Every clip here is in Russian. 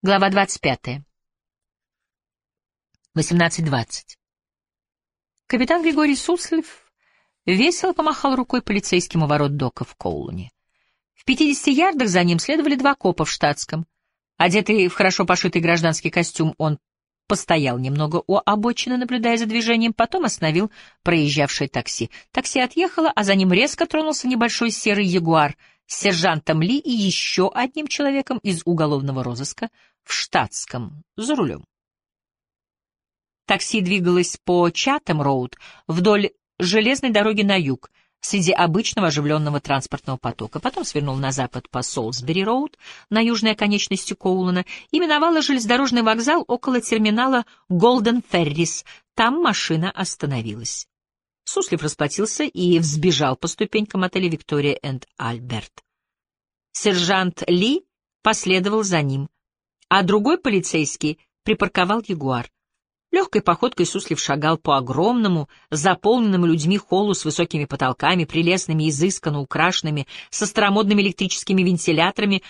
Глава 25. 18.20. Капитан Григорий Суслив весело помахал рукой полицейским у ворот дока в Коулуне. В 50 ярдах за ним следовали два копа в штатском. Одетый в хорошо пошитый гражданский костюм, он постоял немного у обочины, наблюдая за движением, потом остановил проезжавшее такси. Такси отъехало, а за ним резко тронулся небольшой серый ягуар — с сержантом Ли и еще одним человеком из уголовного розыска в штатском, за рулем. Такси двигалось по Чатам-Роуд вдоль железной дороги на юг, среди обычного оживленного транспортного потока. Потом свернул на запад по Солсбери-Роуд, на южной оконечности Коулана, и миновала железнодорожный вокзал около терминала Голден Феррис. Там машина остановилась. Суслив расплатился и взбежал по ступенькам отеля «Виктория энд Альберт». Сержант Ли последовал за ним, а другой полицейский припарковал «Ягуар». Легкой походкой Суслив шагал по огромному, заполненному людьми холлу с высокими потолками, прелестными, изысканно украшенными, со старомодными электрическими вентиляторами,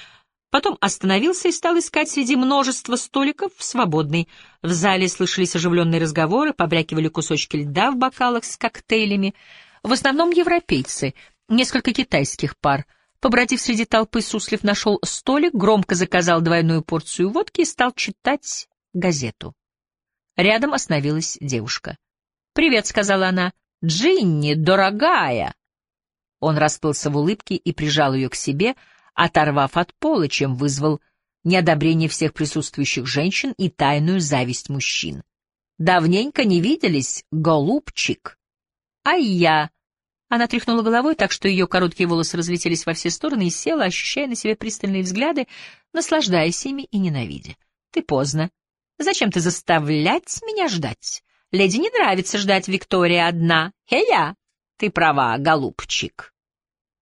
Потом остановился и стал искать среди множества столиков свободный. В зале слышались оживленные разговоры, побрякивали кусочки льда в бокалах с коктейлями. В основном европейцы, несколько китайских пар. Побродив среди толпы, Суслив нашел столик, громко заказал двойную порцию водки и стал читать газету. Рядом остановилась девушка. «Привет», — сказала она. «Джинни, дорогая!» Он расплылся в улыбке и прижал ее к себе, — оторвав от пола, чем вызвал неодобрение всех присутствующих женщин и тайную зависть мужчин. «Давненько не виделись, голубчик!» «А я...» Она тряхнула головой так, что ее короткие волосы разлетелись во все стороны и села, ощущая на себе пристальные взгляды, наслаждаясь ими и ненавидя. «Ты поздно. Зачем ты заставлять меня ждать? Леди не нравится ждать Виктория одна. Хея! Ты права, голубчик!»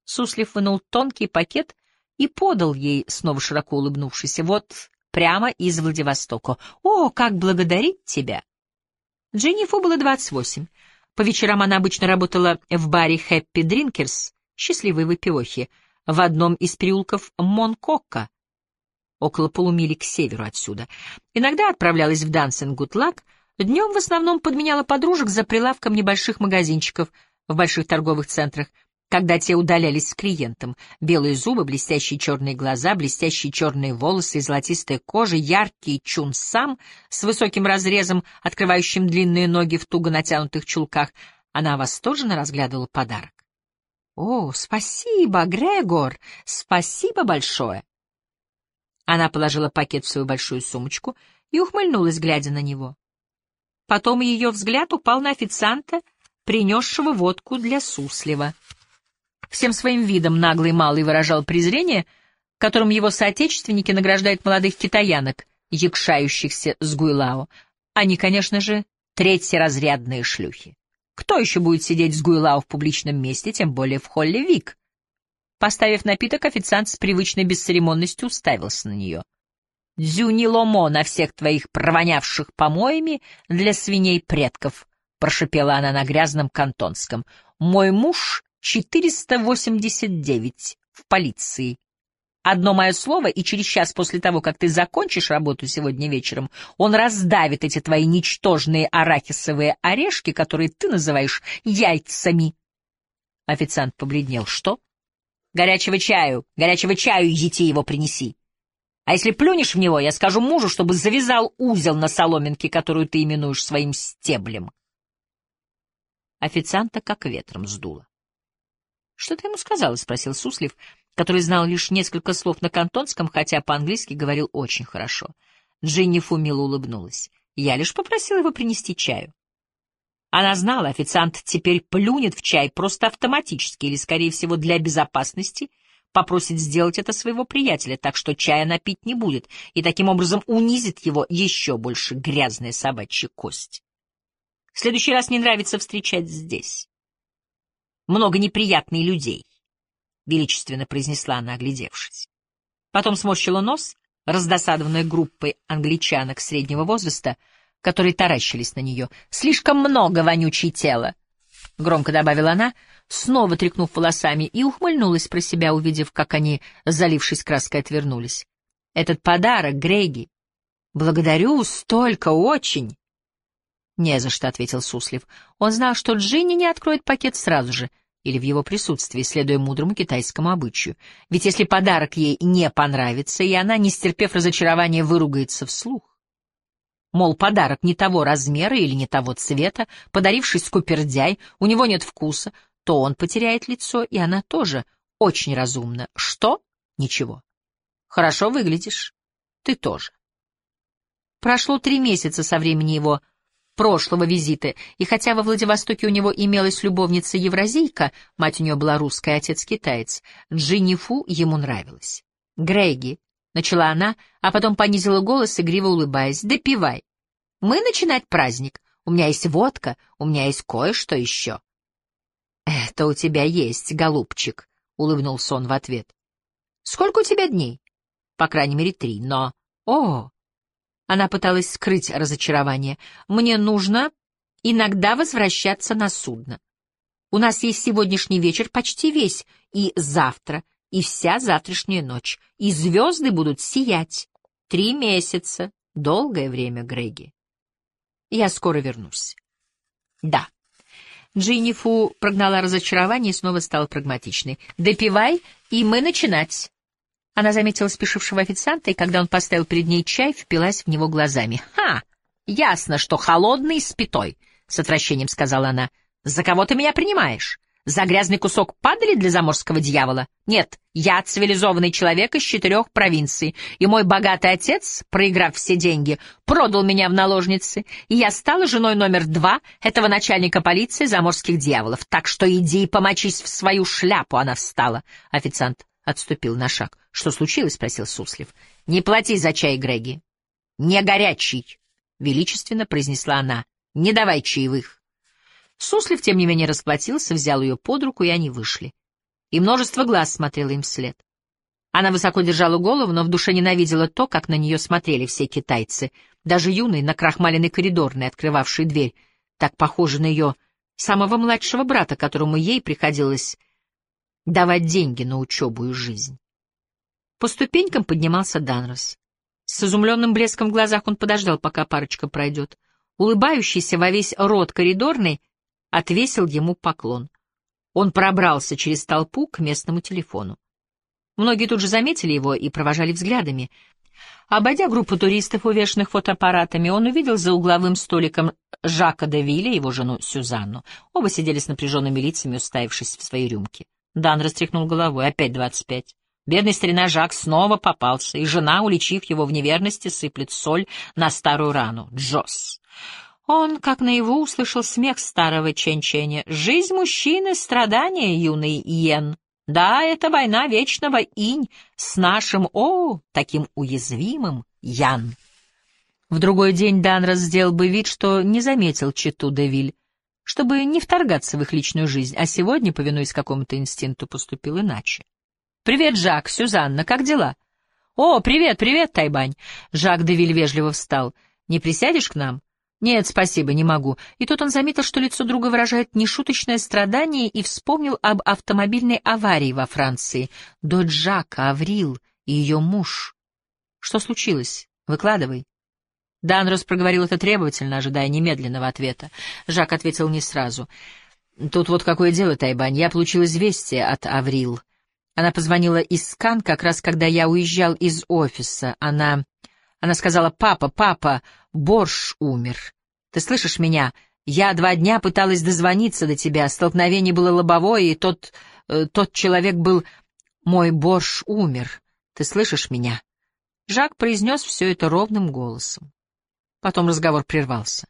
Суслив вынул тонкий пакет и подал ей, снова широко улыбнувшись, вот прямо из Владивостока. «О, как благодарить тебя!» Дженнифу было двадцать восемь. По вечерам она обычно работала в баре «Хэппи Дринкерс» счастливой выпивохи в одном из переулков Монкокка, около полумили к северу отсюда. Иногда отправлялась в Дансинг Гудлак, днем в основном подменяла подружек за прилавком небольших магазинчиков в больших торговых центрах — когда те удалялись с клиентом. Белые зубы, блестящие черные глаза, блестящие черные волосы и золотистая кожа, яркий чун-сам с высоким разрезом, открывающим длинные ноги в туго натянутых чулках. Она восторженно разглядывала подарок. «О, спасибо, Грегор! Спасибо большое!» Она положила пакет в свою большую сумочку и ухмыльнулась, глядя на него. Потом ее взгляд упал на официанта, принесшего водку для Суслива. Всем своим видом наглый малый выражал презрение, которым его соотечественники награждают молодых китаянок, якшающихся с Гуйлао. Они, конечно же, третьеразрядные шлюхи. Кто еще будет сидеть с Гуйлао в публичном месте, тем более в холле Вик? Поставив напиток, официант с привычной бесцеремонностью уставился на нее. «Дзюни ломо на всех твоих провонявших помоями для свиней предков», — прошипела она на грязном кантонском. «Мой муж 489 в полиции. Одно мое слово, и через час после того, как ты закончишь работу сегодня вечером, он раздавит эти твои ничтожные арахисовые орешки, которые ты называешь яйцами. Официант побледнел. Что? Горячего чаю, горячего чаю, идите его принеси. А если плюнешь в него, я скажу мужу, чтобы завязал узел на соломинке, которую ты именуешь своим стеблем. Официанта как ветром сдуло. «Что ты ему сказала?» — спросил Суслив, который знал лишь несколько слов на кантонском, хотя по-английски говорил очень хорошо. Джинни Фумила улыбнулась. «Я лишь попросила его принести чаю». Она знала, официант теперь плюнет в чай просто автоматически или, скорее всего, для безопасности попросит сделать это своего приятеля, так что чая напить не будет, и таким образом унизит его еще больше грязная собачья кость. В следующий раз не нравится встречать здесь много неприятных людей, — величественно произнесла она, оглядевшись. Потом сморщила нос, раздосадованная группой англичанок среднего возраста, которые таращились на нее. «Слишком много вонючей тела!» — громко добавила она, снова тряхнув волосами, и ухмыльнулась про себя, увидев, как они, залившись краской, отвернулись. «Этот подарок, Греги, Благодарю, столько, очень. Не за что, — ответил Суслив. Он знал, что Джинни не откроет пакет сразу же, или в его присутствии, следуя мудрому китайскому обычаю. Ведь если подарок ей не понравится, и она, не стерпев разочарования, выругается вслух, мол, подарок не того размера или не того цвета, подаривший скупердяй, у него нет вкуса, то он потеряет лицо, и она тоже очень разумна. Что? Ничего. Хорошо выглядишь. Ты тоже. Прошло три месяца со времени его прошлого визита, и хотя во Владивостоке у него имелась любовница-евразийка, мать у нее была русская, отец китаец, Джинни Фу ему нравилась. «Грегги», — начала она, а потом понизила голос, игриво улыбаясь, — «допивай. Мы начинать праздник. У меня есть водка, у меня есть кое-что еще». «Это у тебя есть, голубчик», — улыбнулся он в ответ. «Сколько у тебя дней?» «По крайней мере, три, но...» «О, она пыталась скрыть разочарование. «Мне нужно иногда возвращаться на судно. У нас есть сегодняшний вечер почти весь, и завтра, и вся завтрашняя ночь, и звезды будут сиять. Три месяца. Долгое время, Греги. Я скоро вернусь». «Да». Джиннифу прогнала разочарование и снова стала прагматичной. «Допивай, и мы начинать». Она заметила спешившего официанта, и когда он поставил перед ней чай, впилась в него глазами. «Ха! Ясно, что холодный спитой!» — с отвращением сказала она. «За кого ты меня принимаешь? За грязный кусок падали для заморского дьявола? Нет, я цивилизованный человек из четырех провинций, и мой богатый отец, проиграв все деньги, продал меня в наложницы, и я стала женой номер два этого начальника полиции заморских дьяволов. Так что иди и помочись в свою шляпу!» Она встала. Официант отступил на шаг. «Что случилось?» — спросил Суслив. «Не плати за чай, Греги». «Не горячий», — величественно произнесла она. «Не давай чаевых». Суслив, тем не менее, расплатился, взял ее под руку, и они вышли. И множество глаз смотрело им вслед. Она высоко держала голову, но в душе ненавидела то, как на нее смотрели все китайцы, даже юный, накрахмаленный коридорный, открывавший дверь, так похожий на ее самого младшего брата, которому ей приходилось давать деньги на учебу и жизнь. По ступенькам поднимался Данрос. С изумленным блеском в глазах он подождал, пока парочка пройдет. Улыбающийся во весь рот коридорный отвесил ему поклон. Он пробрался через толпу к местному телефону. Многие тут же заметили его и провожали взглядами. Обойдя группу туристов, увешанных фотоаппаратами, он увидел за угловым столиком Жака де Вилля и его жену Сюзанну. Оба сидели с напряженными лицами, уставившись в свои рюмки. Дан растряхнул головой. Опять двадцать пять. Бедный старина Жак снова попался, и жена, уличив его в неверности, сыплет соль на старую рану. Джос. Он, как наяву, услышал смех старого Ченченя. «Жизнь мужчины — страдание, юный Йен. Да, это война вечного инь с нашим, о, таким уязвимым Ян». В другой день Данрос сделал бы вид, что не заметил Читу Девиль чтобы не вторгаться в их личную жизнь, а сегодня, повинуясь какому-то инстинкту, поступил иначе. «Привет, Жак, Сюзанна, как дела?» «О, привет, привет, Тайбань!» Жак Девиль вежливо встал. «Не присядешь к нам?» «Нет, спасибо, не могу». И тут он заметил, что лицо друга выражает нешуточное страдание и вспомнил об автомобильной аварии во Франции. Дочь Жака, Аврил и ее муж. «Что случилось? Выкладывай». Данрос проговорил это требовательно, ожидая немедленного ответа. Жак ответил не сразу. «Тут вот какое дело, Тайбань. Я получил известие от Аврил. Она позвонила из Скан как раз когда я уезжал из офиса. Она... Она сказала, «Папа, папа, Борш умер. Ты слышишь меня? Я два дня пыталась дозвониться до тебя. Столкновение было лобовое, и тот... Э, тот человек был... Мой Борш умер. Ты слышишь меня?» Жак произнес все это ровным голосом. Потом разговор прервался.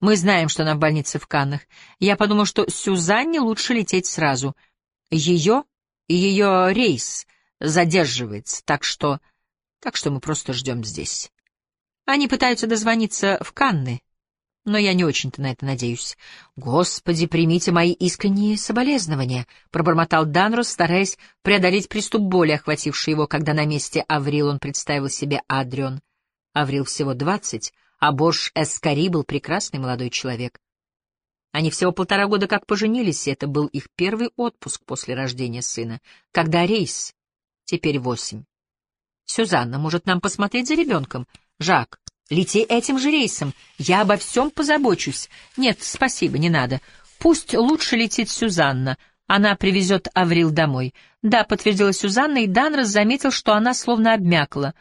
Мы знаем, что она в больнице в Каннах. Я подумал, что Сюзанне лучше лететь сразу. Ее ее рейс задерживается, так что... Так что мы просто ждем здесь. Они пытаются дозвониться в Канны, но я не очень-то на это надеюсь. Господи, примите мои искренние соболезнования, — пробормотал Данрос, стараясь преодолеть приступ боли, охвативший его, когда на месте Аврил он представил себе Адрион. Аврил всего двадцать, а Борш Эскари был прекрасный молодой человек. Они всего полтора года как поженились, и это был их первый отпуск после рождения сына. Когда рейс? Теперь восемь. «Сюзанна, может, нам посмотреть за ребенком?» Жак, лети этим же рейсом. Я обо всем позабочусь. Нет, спасибо, не надо. Пусть лучше летит Сюзанна. Она привезет Аврил домой. Да, подтвердила Сюзанна, и Данрос заметил, что она словно обмякла.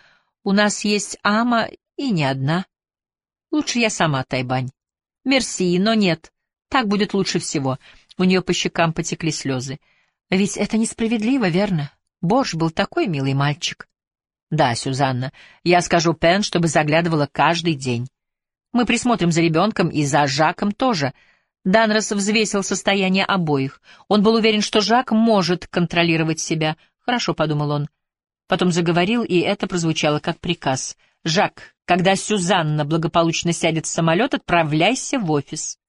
У нас есть Ама и не одна. Лучше я сама, Тайбань. Мерси, но нет. Так будет лучше всего. У нее по щекам потекли слезы. Ведь это несправедливо, верно? Борж был такой милый мальчик. Да, Сюзанна, я скажу Пен, чтобы заглядывала каждый день. Мы присмотрим за ребенком и за Жаком тоже — Данрос взвесил состояние обоих. Он был уверен, что Жак может контролировать себя. «Хорошо», — подумал он. Потом заговорил, и это прозвучало как приказ. «Жак, когда Сюзанна благополучно сядет в самолет, отправляйся в офис.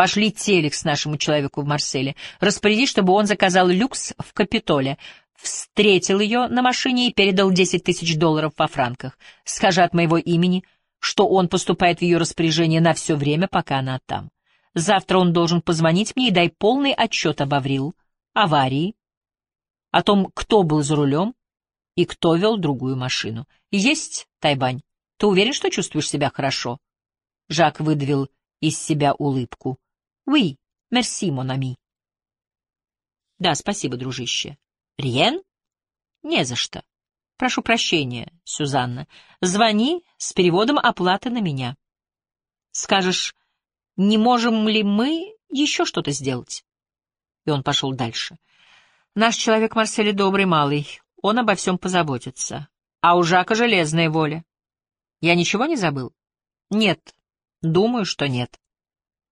Пошли телекс нашему человеку в Марселе. Распоряди, чтобы он заказал люкс в Капитоле. Встретил ее на машине и передал десять тысяч долларов во франках. Скажи от моего имени, что он поступает в ее распоряжение на все время, пока она там. Завтра он должен позвонить мне и дай полный отчет об Аврил, аварии, о том, кто был за рулем и кто вел другую машину. Есть, Тайбань? Ты уверен, что чувствуешь себя хорошо? Жак выдавил из себя улыбку. Oui, merci, mon ami. Да, спасибо, дружище. Риен? Не за что. Прошу прощения, Сюзанна. Звони с переводом оплаты на меня. Скажешь, не можем ли мы еще что-то сделать? И он пошел дальше. Наш человек Марсель добрый малый, он обо всем позаботится. А у Жака железная воля. Я ничего не забыл? Нет, думаю, что нет.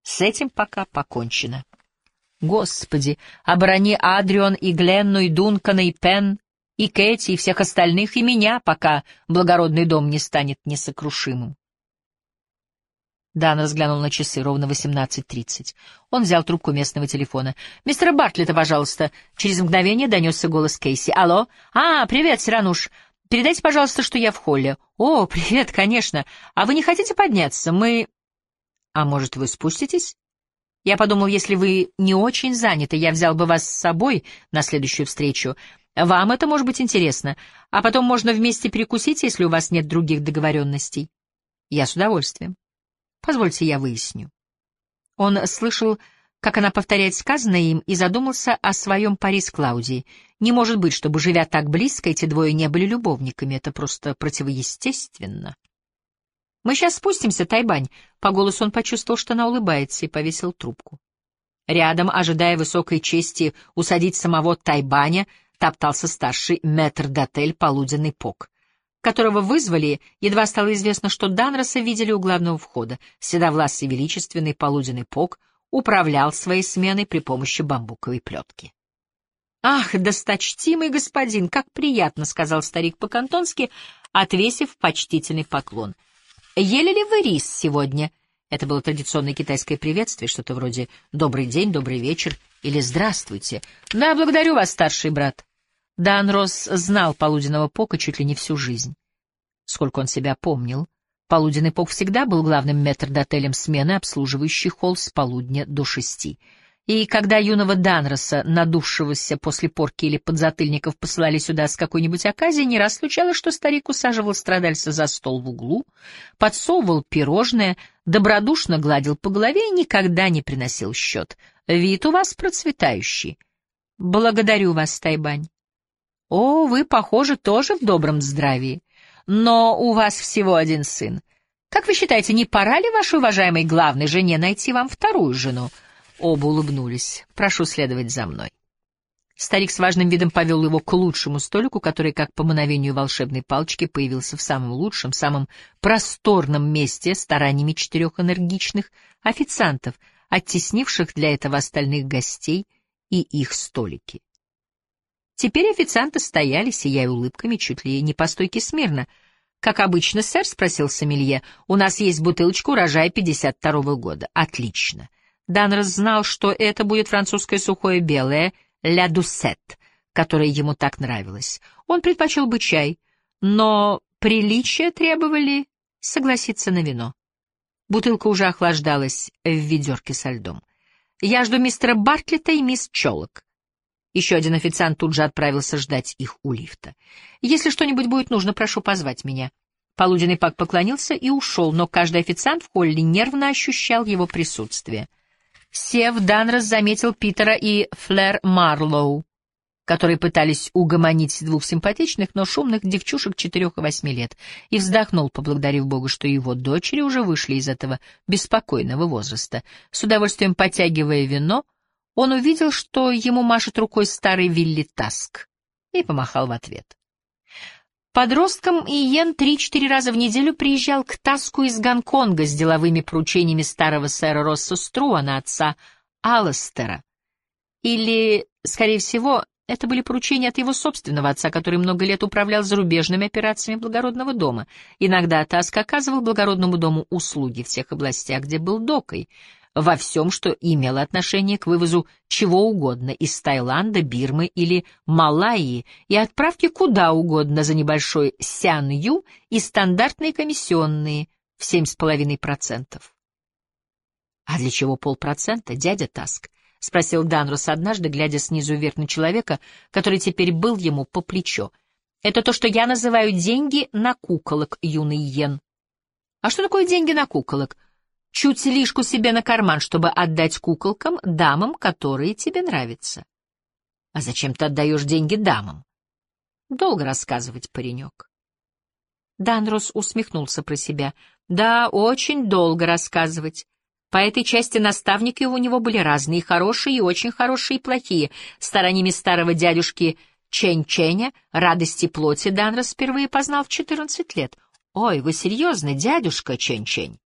С этим пока покончено. Господи, оборони Адрион и Гленну, и Дункана, и Пен, и Кэти, и всех остальных, и меня, пока благородный дом не станет несокрушимым. Дан разглянул на часы, ровно 18.30. Он взял трубку местного телефона. «Мистера Бартлета, пожалуйста». Через мгновение донесся голос Кейси. «Алло? А, привет, Сирануш. Передайте, пожалуйста, что я в холле». «О, привет, конечно. А вы не хотите подняться? Мы...» «А может, вы спуститесь?» «Я подумал, если вы не очень заняты, я взял бы вас с собой на следующую встречу. Вам это может быть интересно. А потом можно вместе перекусить, если у вас нет других договоренностей». «Я с удовольствием». Позвольте, я выясню. Он слышал, как она повторяет сказанное им, и задумался о своем пари с Клаудией. Не может быть, чтобы, живя так близко, эти двое не были любовниками. Это просто противоестественно. «Мы сейчас спустимся, Тайбань». По голосу он почувствовал, что она улыбается, и повесил трубку. Рядом, ожидая высокой чести усадить самого Тайбаня, топтался старший метр-дотель полуденный пок которого вызвали, едва стало известно, что Данроса видели у главного входа. Седовласый величественный полуденный пок управлял своей сменой при помощи бамбуковой плетки. «Ах, досточтимый господин, как приятно!» — сказал старик по-кантонски, отвесив почтительный поклон. «Ели ли вы рис сегодня?» Это было традиционное китайское приветствие, что-то вроде «добрый день», «добрый вечер» или «здравствуйте». «Да, благодарю вас, старший брат». Дан Росс знал полуденного Пока чуть ли не всю жизнь. Сколько он себя помнил, полуденный Пок всегда был главным метрдотелем смены, обслуживающей холл с полудня до шести. И когда юного Данроса, надувшегося после порки или подзатыльников, посылали сюда с какой-нибудь оказией, не раз случалось, что старик усаживал страдальца за стол в углу, подсовывал пирожное, добродушно гладил по голове и никогда не приносил счет. «Вид у вас процветающий». «Благодарю вас, Тайбань». О, вы, похоже, тоже в добром здравии. Но у вас всего один сын. Как вы считаете, не пора ли вашей уважаемой главной жене найти вам вторую жену? Оба улыбнулись. Прошу следовать за мной. Старик с важным видом повел его к лучшему столику, который, как по мановению волшебной палочки, появился в самом лучшем, самом просторном месте стараниями четырех энергичных официантов, оттеснивших для этого остальных гостей и их столики. Теперь официанты стояли, сияя улыбками, чуть ли не по стойке смирно. «Как обычно, сэр?» — спросил сомелье. «У нас есть бутылочка урожая 52-го года». «Отлично». Данрос знал, что это будет французское сухое белое «ля дусет», которое ему так нравилось. Он предпочел бы чай, но приличия требовали согласиться на вино. Бутылка уже охлаждалась в ведерке со льдом. «Я жду мистера Бартлета и мисс Чолок. Еще один официант тут же отправился ждать их у лифта. «Если что-нибудь будет нужно, прошу позвать меня. Полуденный Пак поклонился и ушел, но каждый официант в холле нервно ощущал его присутствие. Сев, Данрос заметил Питера и Флэр Марлоу, которые пытались угомонить двух симпатичных, но шумных девчушек четырех и восьми лет, и вздохнул, поблагодарив Бога, что его дочери уже вышли из этого беспокойного возраста. С удовольствием потягивая вино, он увидел, что ему машет рукой старый Вилли Таск, и помахал в ответ. Подростком Иен три-четыре раза в неделю приезжал к Таску из Гонконга с деловыми поручениями старого сэра Росса Струана, отца Алластера. Или, скорее всего, это были поручения от его собственного отца, который много лет управлял зарубежными операциями благородного дома. Иногда Таск оказывал благородному дому услуги в тех областях, где был докой — во всем, что имело отношение к вывозу чего угодно из Таиланда, Бирмы или Малайи и отправке куда угодно за небольшой сян-ю и стандартные комиссионные в 7,5%. «А для чего полпроцента, дядя Таск?» — спросил Данрус однажды, глядя снизу вверх на человека, который теперь был ему по плечо. «Это то, что я называю деньги на куколок, юный Йен». «А что такое деньги на куколок?» Чуть лишку себе на карман, чтобы отдать куколкам, дамам, которые тебе нравятся. А зачем ты отдаешь деньги дамам? Долго рассказывать, паренек. Данрос усмехнулся про себя. Да, очень долго рассказывать. По этой части наставники у него были разные, хорошие и очень хорошие и плохие. Сторонними старого дядюшки Чень-Ченя радости плоти Данрос впервые познал в четырнадцать лет. «Ой, вы серьезно, дядюшка Чень-Чень?»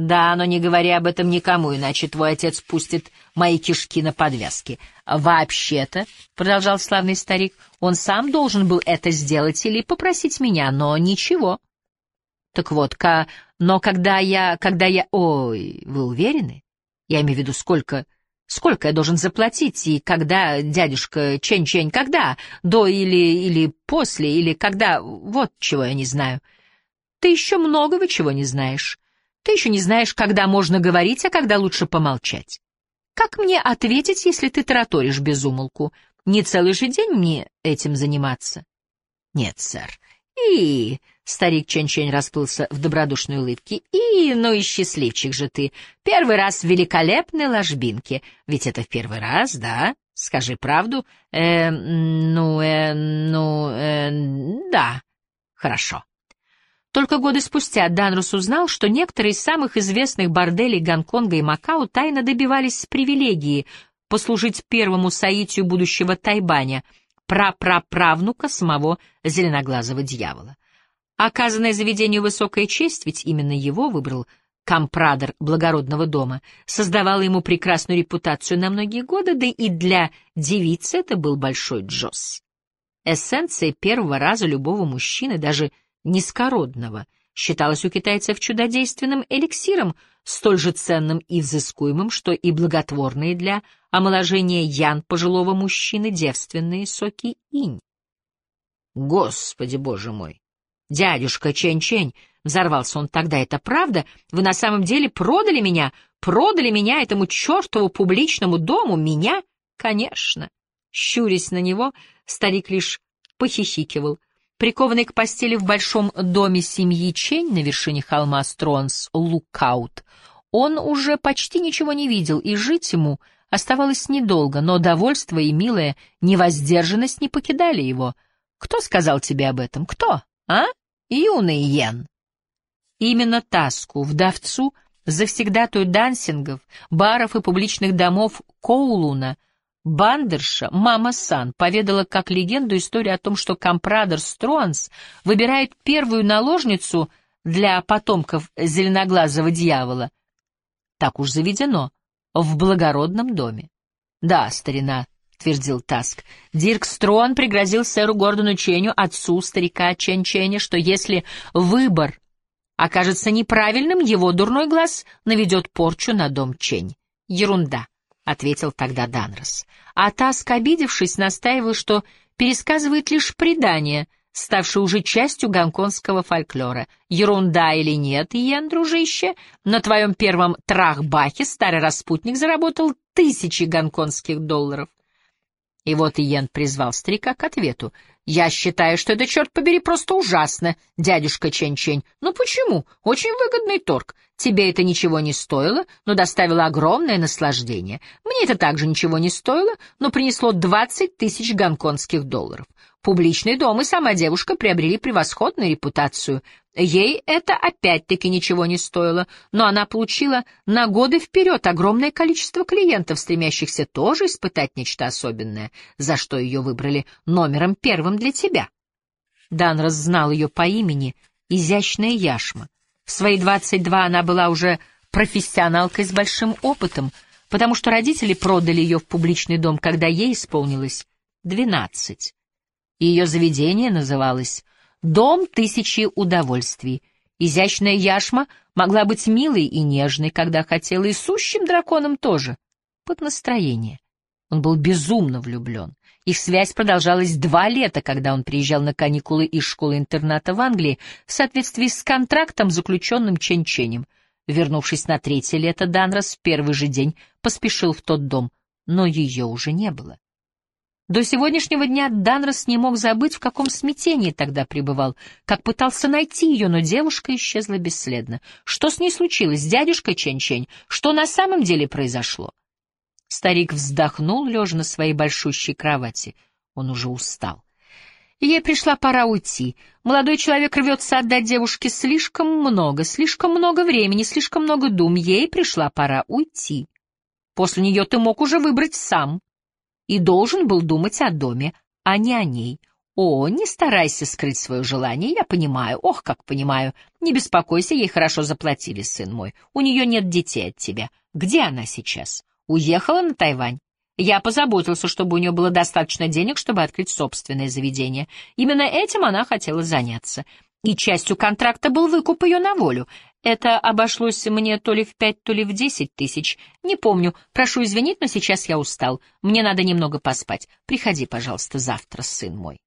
Да, но не говори об этом никому, иначе твой отец пустит мои кишки на подвязки. Вообще-то, — продолжал славный старик, — он сам должен был это сделать или попросить меня, но ничего. Так вот, ка... но когда я... когда я... Ой, вы уверены? Я имею в виду, сколько... Сколько я должен заплатить, и когда, дядюшка Чень-Чень, когда? До или, или после, или когда? Вот чего я не знаю. Ты еще многого чего не знаешь. Ты еще не знаешь, когда можно говорить, а когда лучше помолчать. Как мне ответить, если ты тараторишь без умолку? Не целый же день мне этим заниматься? Нет, сэр. И... Старик Чен-Чень расплылся в добродушной улыбке. «И, ну и счастливчик же ты! Первый раз в великолепной ложбинке. Ведь это в первый раз, да? Скажи правду. Э, ну, э, ну, э, да. Хорошо. Только годы спустя Данрус узнал, что некоторые из самых известных борделей Гонконга и Макао тайно добивались привилегии послужить первому соитию будущего Тайбаня, прапраправнука самого зеленоглазого дьявола. Оказанная заведению высокая честь, ведь именно его выбрал компрадор благородного дома, создавала ему прекрасную репутацию на многие годы, да и для девицы это был большой джос. Эссенция первого раза любого мужчины, даже низкородного, считалось у китайцев чудодейственным эликсиром, столь же ценным и взыскуемым, что и благотворные для омоложения ян пожилого мужчины девственные соки инь. Господи, боже мой! Дядюшка Чень-Чень, взорвался он тогда, это правда? Вы на самом деле продали меня? Продали меня этому чертову публичному дому? Меня? Конечно. Щурясь на него, старик лишь похихикивал. Прикованный к постели в большом доме семьи Чень на вершине холма Стронс Лукаут, он уже почти ничего не видел, и жить ему оставалось недолго, но довольство и милая невоздержанность не покидали его. Кто сказал тебе об этом? Кто? А? Юный Йен. Именно Таску, вдовцу, завсегдатую дансингов, баров и публичных домов Коулуна — Бандерша, мама Сан, поведала как легенду историю о том, что компрадор Стронс выбирает первую наложницу для потомков зеленоглазого дьявола. Так уж заведено, в благородном доме. Да, старина, — твердил Таск. Дирк Строн пригрозил сэру Гордону Ченю, отцу старика Чен Ченя, что если выбор окажется неправильным, его дурной глаз наведет порчу на дом Чень. Ерунда ответил тогда Данрос. А Таск, обидевшись, настаивал, что пересказывает лишь предание, ставшее уже частью гонконгского фольклора. Ерунда или нет, Йен, дружище, на твоем первом трахбахе старый распутник заработал тысячи гонконгских долларов. И вот Иен призвал старика к ответу. Я считаю, что это, черт побери, просто ужасно, дядюшка Чень-Чень. Ну почему? Очень выгодный торг. Тебе это ничего не стоило, но доставило огромное наслаждение. Мне это также ничего не стоило, но принесло 20 тысяч гонконгских долларов. Публичный дом и сама девушка приобрели превосходную репутацию. Ей это опять-таки ничего не стоило, но она получила на годы вперед огромное количество клиентов, стремящихся тоже испытать нечто особенное, за что ее выбрали номером первым для тебя. Данрос знал ее по имени, изящная яшма. В свои 22 она была уже профессионалкой с большим опытом, потому что родители продали ее в публичный дом, когда ей исполнилось 12. Ее заведение называлось «Дом тысячи удовольствий». Изящная яшма могла быть милой и нежной, когда хотела, и сущим драконом тоже, под настроение. Он был безумно влюблен. Их связь продолжалась два лета, когда он приезжал на каникулы из школы-интерната в Англии в соответствии с контрактом, заключенным Чен-Ченем. Вернувшись на третье лето, Данрос в первый же день поспешил в тот дом, но ее уже не было. До сегодняшнего дня Данрос не мог забыть, в каком смятении тогда пребывал, как пытался найти ее, но девушка исчезла бесследно. Что с ней случилось, дядюшка Чень-Чень? Что на самом деле произошло? Старик вздохнул, лежа на своей большущей кровати. Он уже устал. Ей пришла пора уйти. Молодой человек рвется отдать девушке слишком много, слишком много времени, слишком много дум. Ей пришла пора уйти. После нее ты мог уже выбрать сам и должен был думать о доме, а не о ней. О, не старайся скрыть свое желание, я понимаю, ох, как понимаю. Не беспокойся, ей хорошо заплатили, сын мой. У нее нет детей от тебя. Где она сейчас? Уехала на Тайвань? Я позаботился, чтобы у нее было достаточно денег, чтобы открыть собственное заведение. Именно этим она хотела заняться. И частью контракта был выкуп ее на волю. Это обошлось мне то ли в пять, то ли в десять тысяч. Не помню. Прошу извинить, но сейчас я устал. Мне надо немного поспать. Приходи, пожалуйста, завтра, сын мой.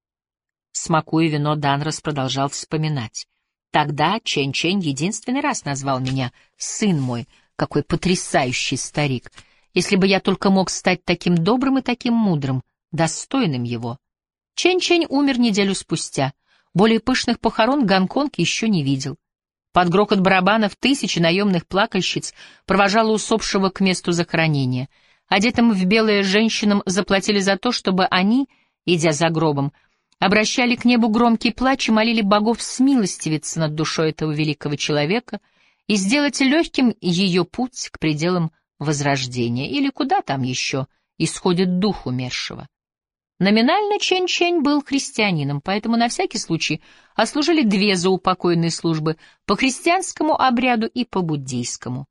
Смакуя вино, Данрос продолжал вспоминать. Тогда Чень-Чень единственный раз назвал меня «сын мой». Какой потрясающий старик! Если бы я только мог стать таким добрым и таким мудрым, достойным его. Чень-Чень умер неделю спустя. Более пышных похорон Гонконг еще не видел. Под грохот барабанов тысячи наемных плакальщиц провожало усопшего к месту захоронения. Одетым в белое женщинам заплатили за то, чтобы они, идя за гробом, обращали к небу громкий плач и молили богов смилостивиться над душой этого великого человека и сделать легким ее путь к пределам возрождения или куда там еще исходит дух умершего. Номинально Чень-Чень был христианином, поэтому на всякий случай ослужили две заупокойные службы по христианскому обряду и по буддийскому.